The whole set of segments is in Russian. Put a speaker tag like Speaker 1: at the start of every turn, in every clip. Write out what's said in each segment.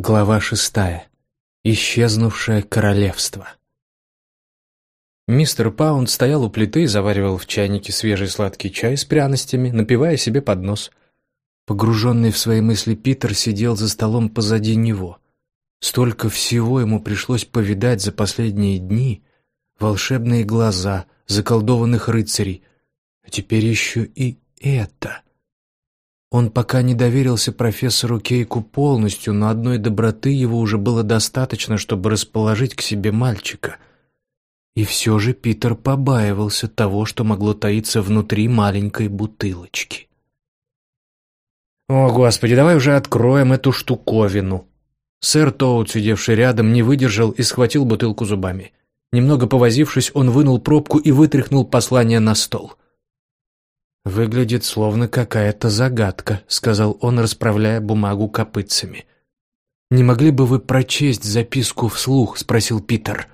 Speaker 1: Глава шестая. Исчезнувшее королевство. Мистер Паунд стоял у плиты и заваривал в чайнике свежий сладкий чай с пряностями, напивая себе под нос. Погруженный в свои мысли Питер сидел за столом позади него. Столько всего ему пришлось повидать за последние дни. Волшебные глаза, заколдованных рыцарей. А теперь еще и это — он пока не доверился профессору Кейку полностью, но одной доброты его уже было достаточно, чтобы расположить к себе мальчика. И все же Питер побаивался того, что могло таиться внутри маленькой бутылочки. «О, Господи, давай уже откроем эту штуковину!» Сэр Тоут, сидевший рядом, не выдержал и схватил бутылку зубами. Немного повозившись, он вынул пробку и вытряхнул послание на стол – «Выглядит словно какая-то загадка», — сказал он, расправляя бумагу копытцами. «Не могли бы вы прочесть записку вслух?» — спросил Питер.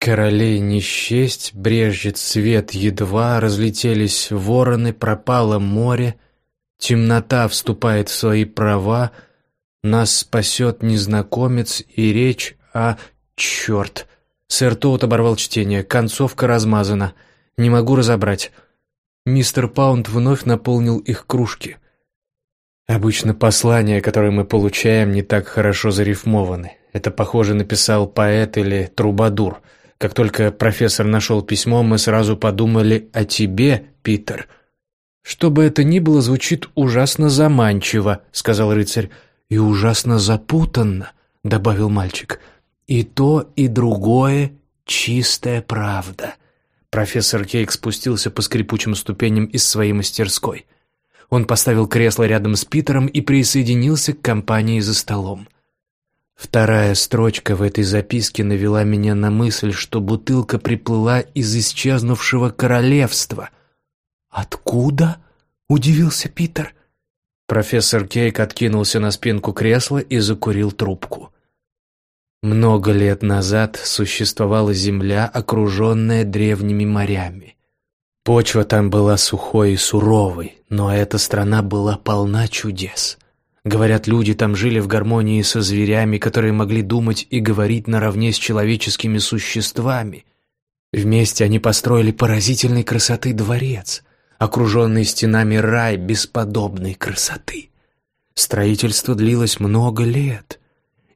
Speaker 1: Королей не счесть, брежет свет едва, разлетелись вороны, пропало море, темнота вступает в свои права, нас спасет незнакомец и речь о... Черт! Сэр Тоут оборвал чтение, концовка размазана. Не могу разобрать. Мистер Паунд вновь наполнил их кружки. Обычно послания, которые мы получаем, не так хорошо зарифмованы. Это, похоже, написал поэт или трубадур. Как только профессор нашел письмо, мы сразу подумали о тебе, Питер. «Что бы это ни было, звучит ужасно заманчиво», — сказал рыцарь. «И ужасно запутанно», — добавил мальчик. «И то, и другое — чистая правда». Профессор Кейк спустился по скрипучим ступеням из своей мастерской. Он поставил кресло рядом с Питером и присоединился к компании за столом. Вторая строчка в этой записке навела меня на мысль, что бутылка приплыла из исчезнувшего королевства. «Откуда?» — удивился Питер. Профессор Кейк откинулся на спинку кресла и закурил трубку. Много лет назад существовала земля, окруженная древними морями. Почва там была сухой и суровой, но эта страна была полна чудес. Говорят, люди там жили в гармонии со зверями, которые могли думать и говорить наравне с человеческими существами. Вместе они построили поразительной красоты дворец, окруженный стенами рай бесподобной красоты. Строительство длилось много лет,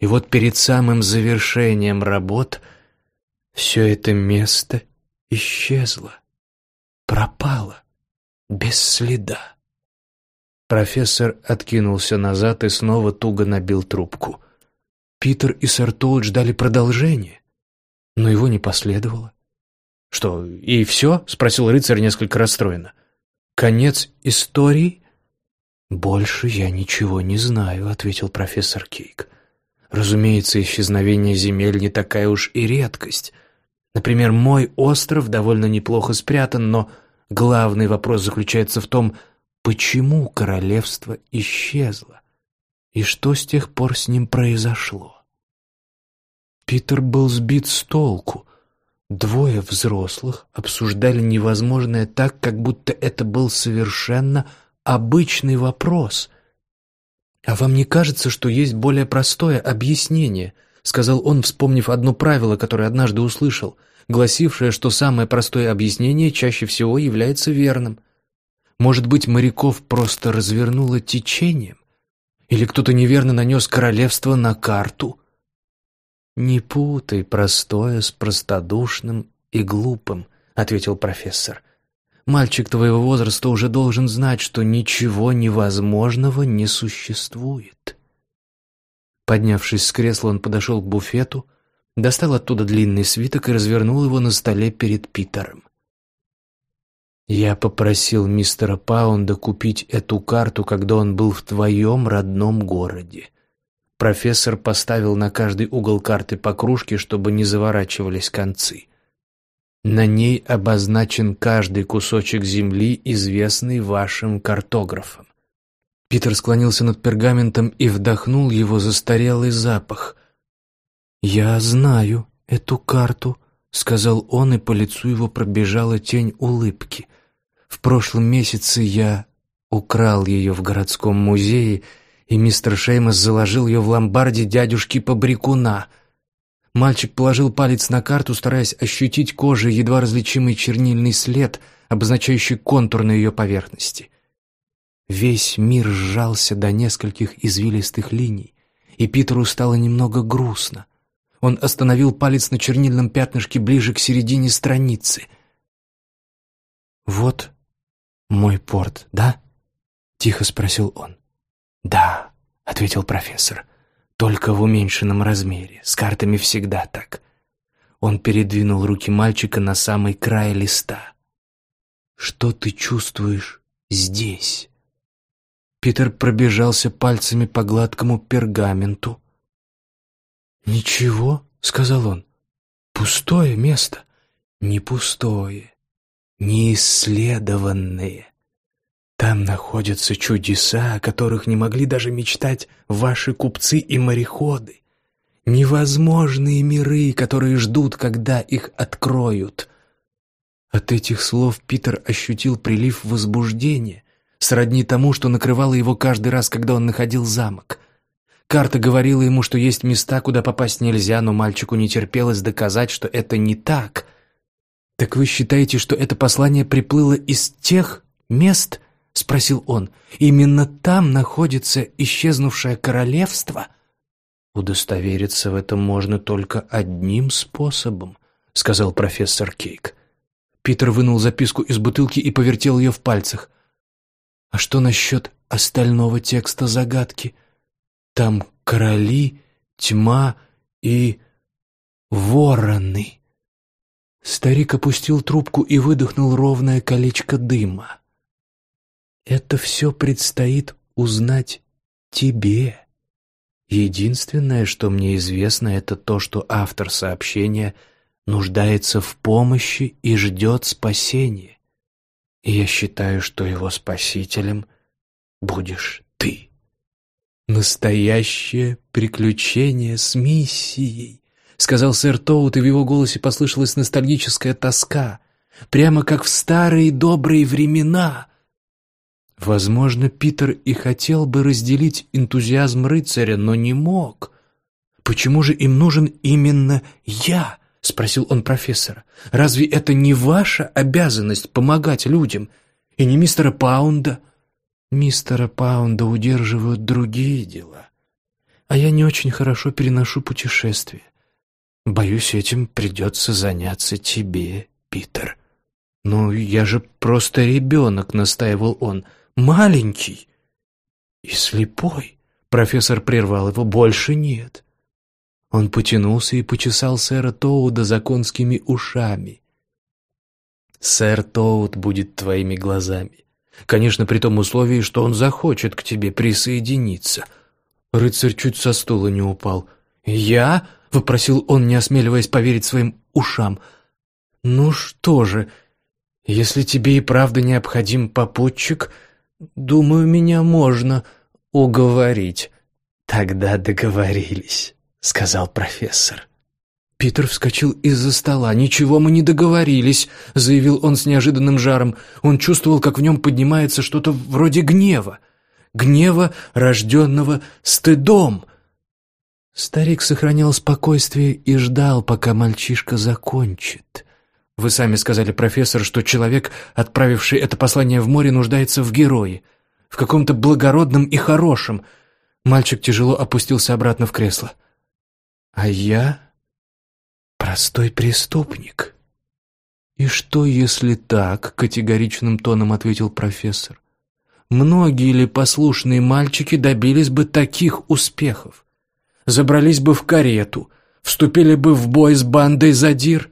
Speaker 1: и вот перед самым завершением работ все это место исчезло, пропало, без следа. Профессор откинулся назад и снова туго набил трубку. Питер и сэр Толль ждали продолжения, но его не последовало. «Что, и все?» — спросил рыцарь несколько расстроенно. «Конец истории?» «Больше я ничего не знаю», — ответил профессор Кейк. Разумеется, исчезновение земель не такая уж и редкость. Например, мой остров довольно неплохо спрятан, но главный вопрос заключается в том, почему королевство исчезло и что с тех пор с ним произошло. Питер был сбит с толку. Двое взрослых обсуждали невозможное так, как будто это был совершенно обычный вопрос, «А вам не кажется, что есть более простое объяснение?» — сказал он, вспомнив одно правило, которое однажды услышал, гласившее, что самое простое объяснение чаще всего является верным. Может быть, моряков просто развернуло течением? Или кто-то неверно нанес королевство на карту? «Не путай простое с простодушным и глупым», — ответил профессор. Мальчик твоего возраста уже должен знать, что ничего невозможного не существует. Поднявшись с кресла, он подошел к буфету, достал оттуда длинный свиток и развернул его на столе перед Питером. «Я попросил мистера Паунда купить эту карту, когда он был в твоем родном городе. Профессор поставил на каждый угол карты по кружке, чтобы не заворачивались концы. На ней обозначен каждый кусочек земли, известный вашим картографам. Питер склонился над пергаментом и вдохнул его застарелый запах. «Я знаю эту карту», — сказал он, и по лицу его пробежала тень улыбки. «В прошлом месяце я украл ее в городском музее, и мистер Шеймос заложил ее в ломбарде дядюшки Побрякуна. Мальчик положил палец на карту, стараясь ощутить кожей едва различимый чернильный след, обозначающий контур на ее поверхности. Весь мир сжался до нескольких извилистых линий, и Питеру стало немного грустно. Он остановил палец на чернильном пятнышке ближе к середине страницы. «Вот мой порт, да?» — тихо спросил он. «Да», — ответил профессор, — «только в уменьшенном размере, с картами всегда так». Он передвинул руки мальчика на самый край листа. «Что ты чувствуешь здесь?» Питер пробежался пальцами по гладкому пергаменту. «Ничего», — сказал он, — «пустое место». «Не пустое, не исследованное. Там находятся чудеса, о которых не могли даже мечтать ваши купцы и мореходы. Невозможные миры, которые ждут, когда их откроют». От этих слов Питер ощутил прилив возбуждения, сродни тому, что накрывало его каждый раз, когда он находил замок. Карта говорила ему, что есть места, куда попасть нельзя, но мальчику не терпелось доказать, что это не так. «Так вы считаете, что это послание приплыло из тех мест?» — спросил он. «Именно там находится исчезнувшее королевство?» «Удостовериться в этом можно только одним способом», — сказал профессор Кейк. Питер вынул записку из бутылки и повертел ее в пальцах. А что насчет остального текста загадки? Там короли, тьма и вороны. Старик опустил трубку и выдохнул ровное колечко дыма. Это все предстоит узнать тебе. Единственное, что мне известно, это то, что автор сообщения нуждается в помощи и ждет спасения. И я считаю, что его спасителем будешь ты. Настоящее приключение с миссией, сказал сэр Тоут, и в его голосе послышалась ностальгическая тоска, прямо как в старые добрые времена. Возможно, Питер и хотел бы разделить энтузиазм рыцаря, но не мог. Почему же им нужен именно я? — спросил он профессора. «Разве это не ваша обязанность помогать людям? И не мистера Паунда?» «Мистера Паунда удерживают другие дела. А я не очень хорошо переношу путешествия. Боюсь, этим придется заняться тебе, Питер». «Ну, я же просто ребенок», — настаивал он. «Маленький и слепой». Профессор прервал его. «Больше нет. Он потянулся и почесал сэра Тоуда за конскими ушами. «Сэр Тоуд будет твоими глазами. Конечно, при том условии, что он захочет к тебе присоединиться». Рыцарь чуть со стула не упал. «Я?» — вопросил он, не осмеливаясь поверить своим ушам. «Ну что же, если тебе и правда необходим попутчик, думаю, меня можно уговорить». «Тогда договорились» сказал профессор. Питер вскочил из-за стола. «Ничего мы не договорились», — заявил он с неожиданным жаром. Он чувствовал, как в нем поднимается что-то вроде гнева. Гнева, рожденного стыдом. Старик сохранял спокойствие и ждал, пока мальчишка закончит. «Вы сами сказали, профессор, что человек, отправивший это послание в море, нуждается в герое, в каком-то благородном и хорошем». Мальчик тяжело опустился обратно в кресло. А я простой преступник. И что, если так, категоричным тоном ответил профессор. Многие ли послушные мальчики добились бы таких успехов? Забрались бы в карету, вступили бы в бой с бандой задир.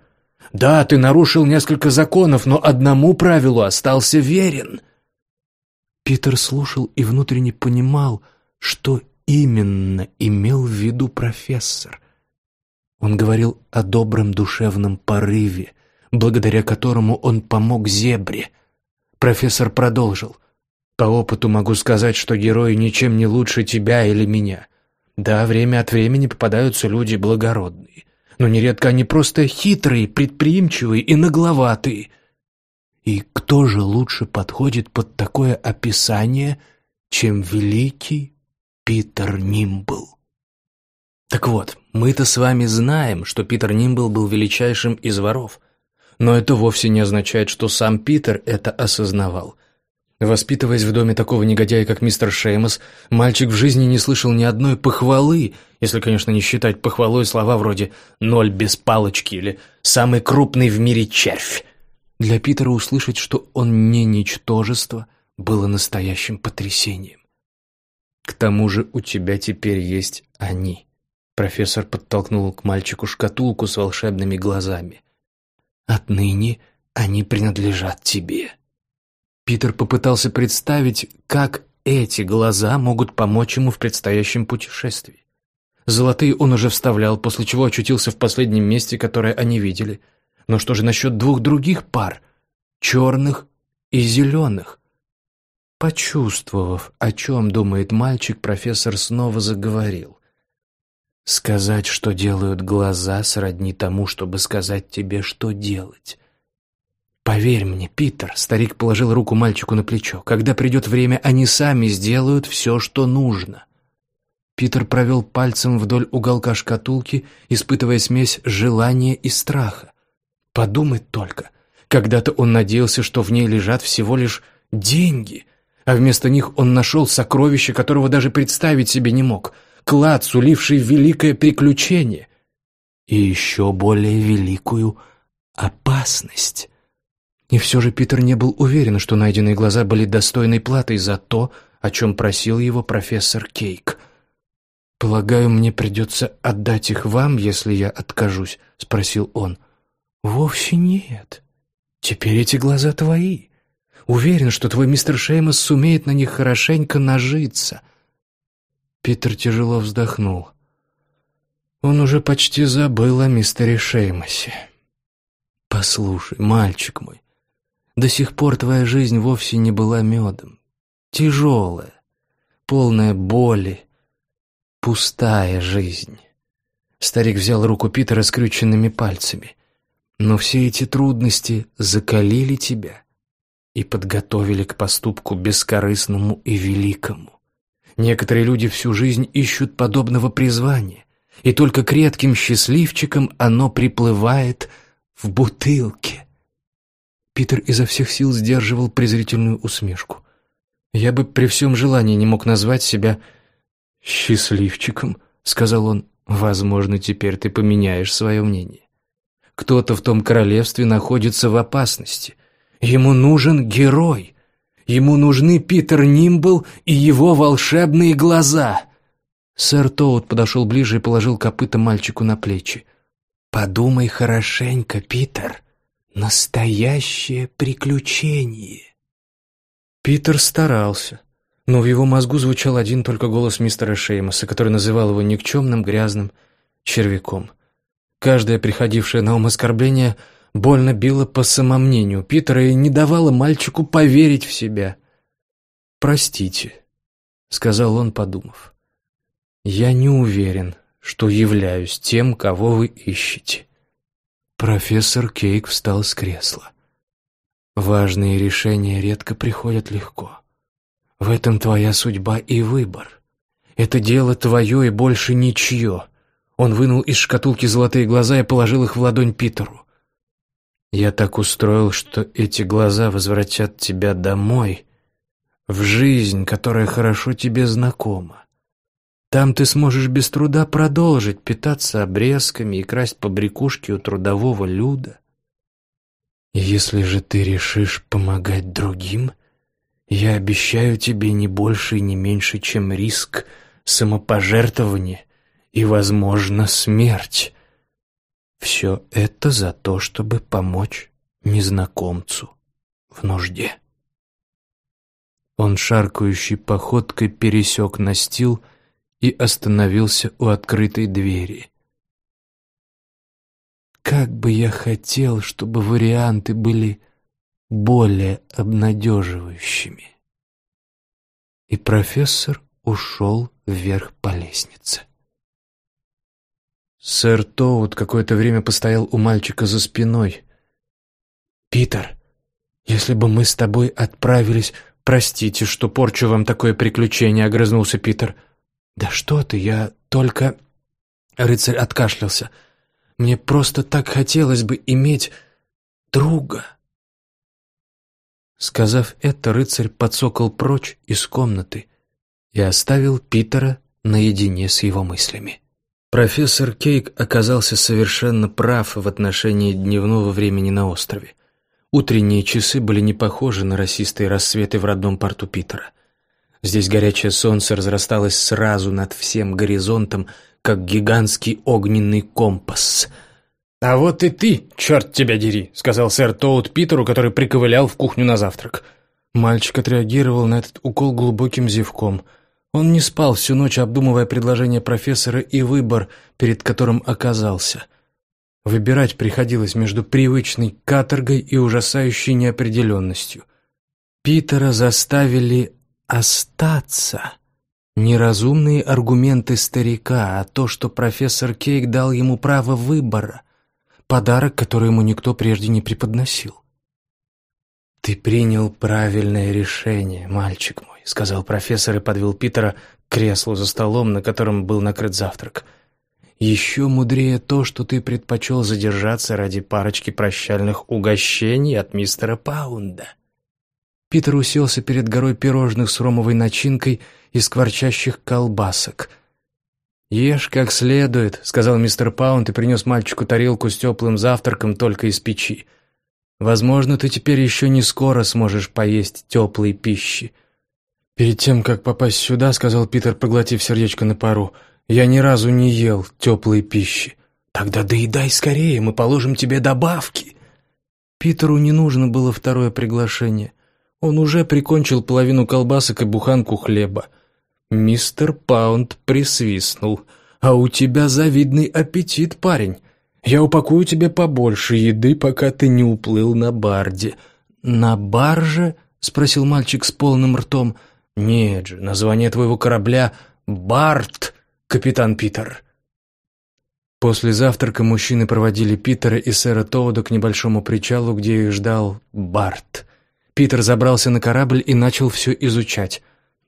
Speaker 1: Да, ты нарушил несколько законов, но одному правилу остался верен. Питер слушал и внутренне понимал, что именно имел в виду профессор. Он говорил о добром душевном порыве, благодаря которому он помог зебре. Профессор продолжил. «По опыту могу сказать, что герои ничем не лучше тебя или меня. Да, время от времени попадаются люди благородные, но нередко они просто хитрые, предприимчивые и нагловатые. И кто же лучше подходит под такое описание, чем великий Питер Нимбл. Так вот, мы-то с вами знаем, что Питер Нимбл был величайшим из воров. Но это вовсе не означает, что сам Питер это осознавал. Воспитываясь в доме такого негодяя, как мистер Шеймос, мальчик в жизни не слышал ни одной похвалы, если, конечно, не считать похвалой слова вроде «ноль без палочки» или «самый крупный в мире червь». Для Питера услышать, что он не ничтожество, было настоящим потрясением. «К тому же у тебя теперь есть они», — профессор подтолкнул к мальчику шкатулку с волшебными глазами. «Отныне они принадлежат тебе». Питер попытался представить, как эти глаза могут помочь ему в предстоящем путешествии. Золотые он уже вставлял, после чего очутился в последнем месте, которое они видели. Но что же насчет двух других пар? Черных и зеленых. Почувствовав, о чем думает мальчик, профессор снова заговорил. «Сказать, что делают глаза, сродни тому, чтобы сказать тебе, что делать. «Поверь мне, Питер», — старик положил руку мальчику на плечо, «когда придет время, они сами сделают все, что нужно». Питер провел пальцем вдоль уголка шкатулки, испытывая смесь желания и страха. Подумать только, когда-то он надеялся, что в ней лежат всего лишь деньги, а вместо них он нашел сокровище, которого даже представить себе не мог, клад, суливший великое приключение и еще более великую опасность. И все же Питер не был уверен, что найденные глаза были достойной платой за то, о чем просил его профессор Кейк. «Полагаю, мне придется отдать их вам, если я откажусь?» — спросил он. «Вовсе нет. Теперь эти глаза твои. Уверен, что твой мистер Шеймос сумеет на них хорошенько нажиться». Питер тяжело вздохнул. Он уже почти забыл о мистере Шеймосе. «Послушай, мальчик мой, до сих пор твоя жизнь вовсе не была медом. Тяжелая, полная боли, пустая жизнь. Старик взял руку Питера скрюченными пальцами. Но все эти трудности закалили тебя и подготовили к поступку бескорыстному и великому. Некоторые люди всю жизнь ищут подобного призвания, и только к редким счастливчикам оно приплывает в бутылке. Питер изо всех сил сдерживал презрительную усмешку. «Я бы при всем желании не мог назвать себя счастливчиком», — сказал он. «Возможно, теперь ты поменяешь свое мнение. Кто-то в том королевстве находится в опасности. Ему нужен герой. Ему нужны Питер Нимбл и его волшебные глаза». Сэр Тоут подошел ближе и положил копыта мальчику на плечи. «Подумай хорошенько, Питер. Настоящее приключение. Питер старался, но в его мозгу звучал один только голос мистера Шеймоса, который называл его никчемным, грязным червяком. Каждое приходившее на ум оскорбление больно било по самомнению Питера и не давало мальчику поверить в себя. «Простите», — сказал он, подумав, — «я не уверен, что являюсь тем, кого вы ищете». Профессор Кейк встал с кресла. Важные решения редко приходят легко. В этом твоя судьба и выбор. Это дело твое и больше ничье. Он вынул из шкатулки золотые глаза и положил их в ладонь Питеру. Я так устроил, что эти глаза возвратят тебя домой, в жизнь, которая хорошо тебе знакома. Там ты сможешь без труда продолжить питаться обрезками и красть побрякушки у трудового люда. Если же ты решишь помогать другим, я обещаю тебе не больше и не меньше, чем риск самопожертвования и, возможно, смерть. Все это за то, чтобы помочь незнакомцу в нужде. Он шаркающей походкой пересек настил и остановился у открытой двери. Как бы я хотел, чтобы варианты были более обнадеживающими. И профессор ушел вверх по лестнице. Сэр Тоут какое-то время постоял у мальчика за спиной. «Питер, если бы мы с тобой отправились...» «Простите, что порчу вам такое приключение», — огрызнулся Питер. «Да что ты, я только...» Рыцарь откашлялся. «Мне просто так хотелось бы иметь друга». Сказав это, рыцарь подсокал прочь из комнаты и оставил Питера наедине с его мыслями. Профессор Кейк оказался совершенно прав в отношении дневного времени на острове. Утренние часы были не похожи на росистые рассветы в родном порту Питера. Здесь горячее солнце разрасталось сразу над всем горизонтом, как гигантский огненный компас. «А вот и ты, черт тебя дери!» — сказал сэр Тоут Питеру, который приковылял в кухню на завтрак. Мальчик отреагировал на этот укол глубоким зевком. Он не спал всю ночь, обдумывая предложение профессора и выбор, перед которым оказался. Выбирать приходилось между привычной каторгой и ужасающей неопределенностью. Питера заставили остаться. Неразумные аргументы старика, а то, что профессор Кейк дал ему право выбора. Подарок, который ему никто прежде не преподносил. «Ты принял правильное решение, мальчик мой», — сказал профессор и подвел Питера к креслу за столом, на котором был накрыт завтрак. «Еще мудрее то, что ты предпочел задержаться ради парочки прощальных угощений от мистера Паунда». Питер уселся перед горой пирожных с ромовой начинкой и скворчащих колбасок. «Ешь как следует», — сказал мистер Паунд и принес мальчику тарелку с теплым завтраком только из печи. «Возможно, ты теперь еще не скоро сможешь поесть теплой пищи». «Перед тем, как попасть сюда», — сказал Питер, проглотив сердечко на пару, — «я ни разу не ел теплой пищи». «Тогда доедай скорее, мы положим тебе добавки». Питеру не нужно было второе приглашение — он уже прикончил половину колбасок и буханку хлеба. Мистер Паунд присвистнул. «А у тебя завидный аппетит, парень. Я упакую тебе побольше еды, пока ты не уплыл на барде». «На барже?» — спросил мальчик с полным ртом. «Нет же, название твоего корабля — Барт, капитан Питер». После завтрака мужчины проводили Питера и сэра Тоуда к небольшому причалу, где их ждал Барт — Питер забрался на корабль и начал все изучать.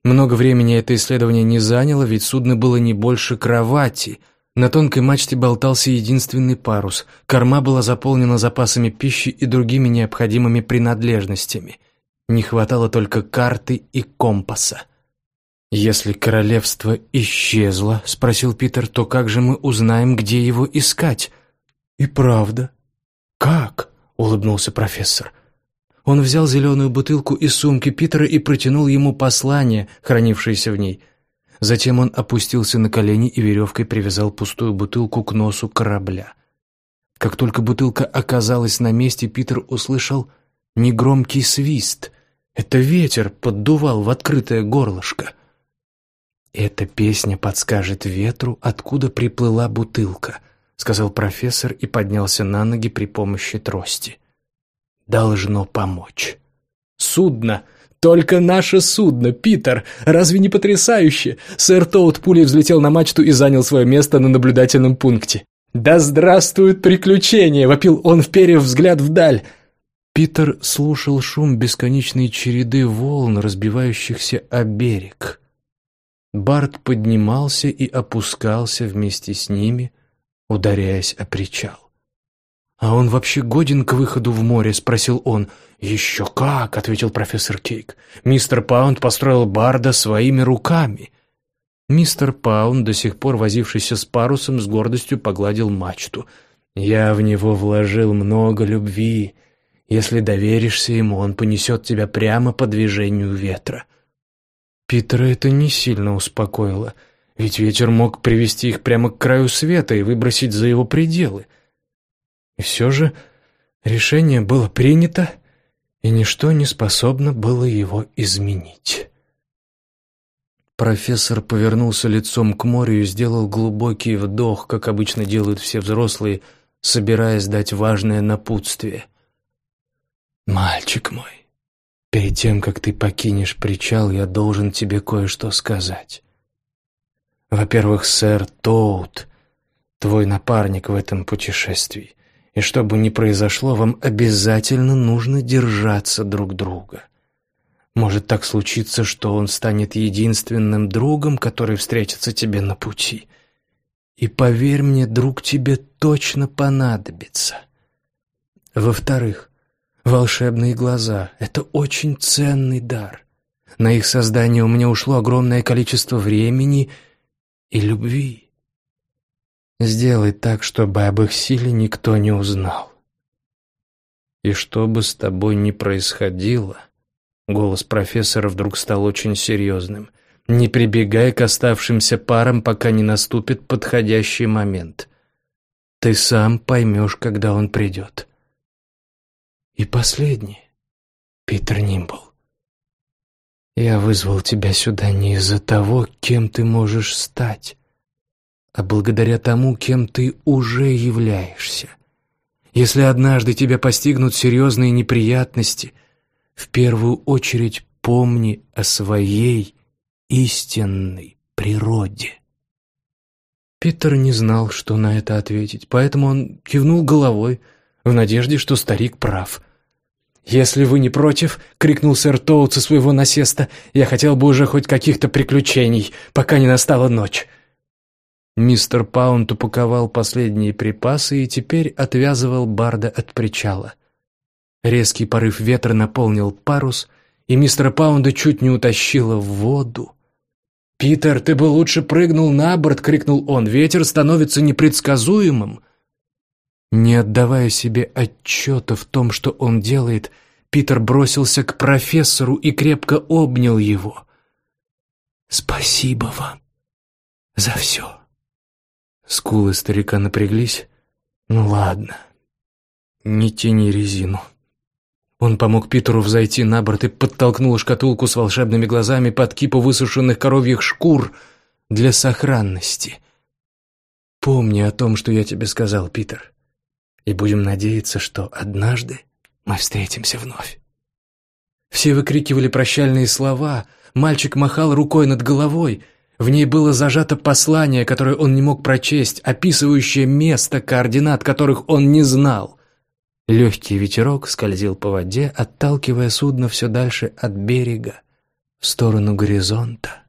Speaker 1: Много времени это исследование не заняло, ведь судно было не больше кровати. На тонкой мачте болтался единственный парус. Корма была заполнена запасами пищи и другими необходимыми принадлежностями. Не хватало только карты и компаса. «Если королевство исчезло, — спросил Питер, — то как же мы узнаем, где его искать?» «И правда». «Как?» — улыбнулся профессор. — он взял зеленую бутылку из сумки Питера и протянул ему послание, хранившееся в ней. Затем он опустился на колени и веревкой привязал пустую бутылку к носу корабля. Как только бутылка оказалась на месте, Питер услышал негромкий свист. Это ветер поддувал в открытое горлышко. «Эта песня подскажет ветру, откуда приплыла бутылка», — сказал профессор и поднялся на ноги при помощи трости должно помочь. Судно! Только наше судно, Питер! Разве не потрясающе? Сэр Тоут пулей взлетел на мачту и занял свое место на наблюдательном пункте. «Да здравствует приключение!» — вопил он, вперев взгляд вдаль. Питер слушал шум бесконечной череды волн, разбивающихся о берег. Барт поднимался и опускался вместе с ними, ударяясь о причал. «А он вообще годен к выходу в море?» — спросил он. «Еще как!» — ответил профессор Кейк. «Мистер Паунд построил Барда своими руками». Мистер Паунд, до сих пор возившийся с парусом, с гордостью погладил мачту. «Я в него вложил много любви. Если доверишься ему, он понесет тебя прямо по движению ветра». Питера это не сильно успокоило, ведь ветер мог привести их прямо к краю света и выбросить за его пределы. И все же решение было принято, и ничто не способно было его изменить. Профессор повернулся лицом к морю и сделал глубокий вдох, как обычно делают все взрослые, собираясь дать важное напутствие. «Мальчик мой, перед тем, как ты покинешь причал, я должен тебе кое-что сказать. Во-первых, сэр Тоут, твой напарник в этом путешествии, и что бы ни произошло, вам обязательно нужно держаться друг друга. Может так случиться, что он станет единственным другом, который встретится тебе на пути. И поверь мне, друг тебе точно понадобится. Во-вторых, волшебные глаза — это очень ценный дар. На их создание у меня ушло огромное количество времени и любви. Сделай так, чтобы об их силе никто не узнал. И что бы с тобой ни происходило, голос профессора вдруг стал очень серьезным. Не прибегай к оставшимся парам, пока не наступит подходящий момент. Ты сам поймешь, когда он придет. И последнее, Питер Нимбл. Я вызвал тебя сюда не из-за того, кем ты можешь стать, а благодаря тому, кем ты уже являешься. Если однажды тебя постигнут серьезные неприятности, в первую очередь помни о своей истинной природе. Питер не знал, что на это ответить, поэтому он кивнул головой в надежде, что старик прав — «Если вы не против», — крикнул сэр Тоут со своего насеста, «я хотел бы уже хоть каких-то приключений, пока не настала ночь». Мистер Паунд упаковал последние припасы и теперь отвязывал Барда от причала. Резкий порыв ветра наполнил парус, и мистера Паунда чуть не утащило в воду. «Питер, ты бы лучше прыгнул на борт!» — крикнул он. «Ветер становится непредсказуемым!» Не отдавая себе отчета в том, что он делает, Питер бросился к профессору и крепко обнял его. «Спасибо вам за все». Скулы старика напряглись. «Ну ладно, не тяни резину». Он помог Питеру взойти на борт и подтолкнул шкатулку с волшебными глазами под кипу высушенных коровьих шкур для сохранности. «Помни о том, что я тебе сказал, Питер и будем надеяться, что однажды мы встретимся вновь. Все выкрикивали прощальные слова, мальчик махал рукой над головой, в ней было зажато послание, которое он не мог прочесть, описывающее место координат, которых он не знал. Легкий ветерок скользил по воде, отталкивая судно все дальше от берега в сторону горизонта.